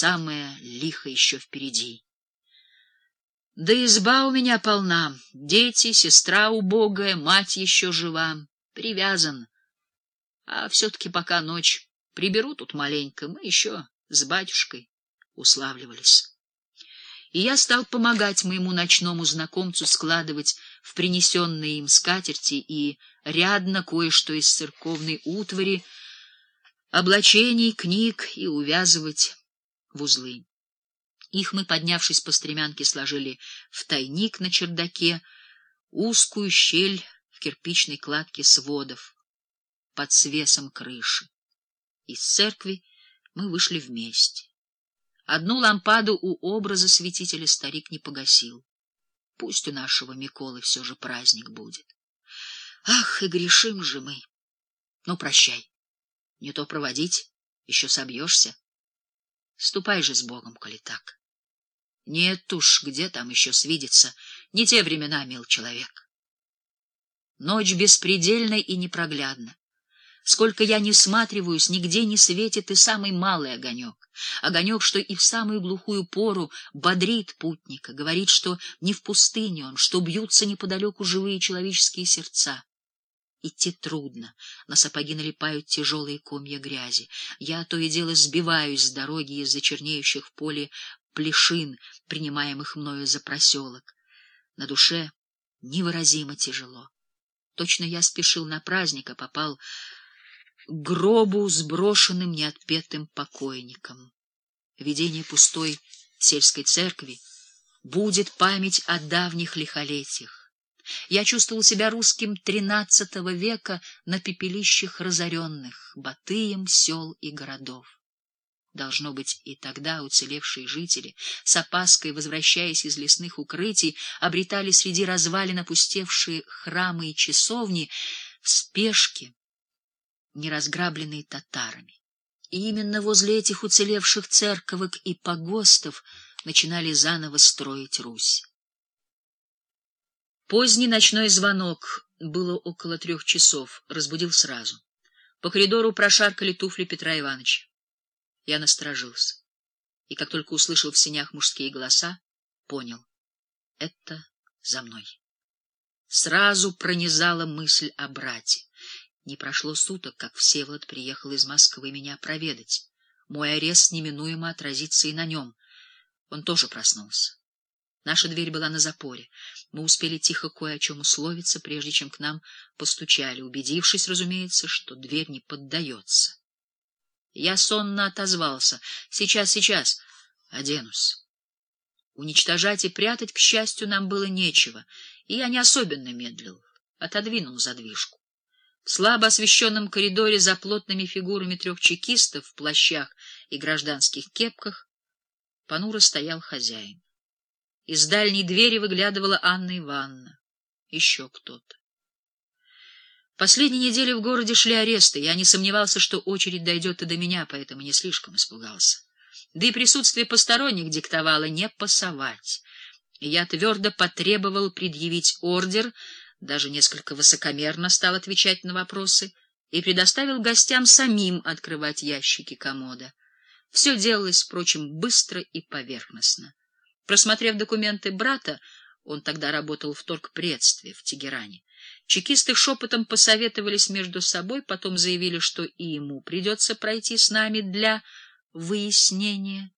самое лихо еще впереди. Да изба у меня полна, дети, сестра убогая, мать еще жива, привязан. А все-таки пока ночь, приберу тут маленько, мы еще с батюшкой уславливались. И я стал помогать моему ночному знакомцу складывать в принесенные им скатерти и рядно кое-что из церковной утвари, облачений, книг и увязывать в узлы. Их мы, поднявшись по стремянке, сложили в тайник на чердаке, узкую щель в кирпичной кладке сводов под свесом крыши. Из церкви мы вышли вместе. Одну лампаду у образа святителя старик не погасил. Пусть у нашего Миколы все же праздник будет. Ах, и грешим же мы! Ну, прощай. Не то проводить, еще собьешься. Ступай же с Богом, коли так. Нет уж, где там еще свидеться, не те времена, мил человек. Ночь беспредельна и непроглядна. Сколько я не сматриваюсь, нигде не светит и самый малый огонек. Огонек, что и в самую глухую пору бодрит путника, говорит, что не в пустыне он, что бьются неподалеку живые человеческие сердца. Идти трудно, на сапоги налипают тяжелые комья грязи. Я то и дело сбиваюсь с дороги из-за чернеющих в поле плешин, принимаемых мною за проселок. На душе невыразимо тяжело. Точно я спешил на праздник, а попал гробу с брошенным неотпетым покойником. Видение пустой сельской церкви будет память о давних лихолетиях. Я чувствовал себя русским тринадцатого века на пепелищах разоренных, Батыем сел и городов. Должно быть, и тогда уцелевшие жители, с опаской возвращаясь из лесных укрытий, обретали среди развалин опустевшие храмы и часовни в спешке, не разграбленные татарами. И именно возле этих уцелевших церковок и погостов начинали заново строить Русь. Поздний ночной звонок, было около трех часов, разбудил сразу. По коридору прошаркали туфли Петра Ивановича. Я насторожился. И как только услышал в синях мужские голоса, понял — это за мной. Сразу пронизала мысль о брате. Не прошло суток, как Всеволод приехал из Москвы меня проведать. Мой арест неминуемо отразится и на нем. Он тоже проснулся. Наша дверь была на запоре. Мы успели тихо кое о чем условиться, прежде чем к нам постучали, убедившись, разумеется, что дверь не поддается. Я сонно отозвался. «Сейчас, сейчас. Оденусь». Уничтожать и прятать, к счастью, нам было нечего, и я не особенно медлил. Отодвинул задвижку. В слабо освещенном коридоре за плотными фигурами трех чекистов в плащах и гражданских кепках понуро стоял хозяин. Из дальней двери выглядывала Анна Ивановна. Еще кто-то. Последние недели в городе шли аресты. Я не сомневался, что очередь дойдет и до меня, поэтому не слишком испугался. Да и присутствие посторонних диктовало не пасовать. Я твердо потребовал предъявить ордер даже несколько высокомерно стал отвечать на вопросы и предоставил гостям самим открывать ящики комода. Все делалось, впрочем, быстро и поверхностно. Просмотрев документы брата, он тогда работал в торгпредстве в Тегеране, чекисты шепотом посоветовались между собой, потом заявили, что и ему придется пройти с нами для выяснения